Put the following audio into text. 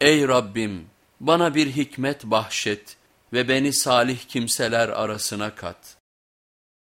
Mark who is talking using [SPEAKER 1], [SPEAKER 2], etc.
[SPEAKER 1] Ey Rabbim bana bir hikmet bahşet ve beni salih kimseler arasına kat.''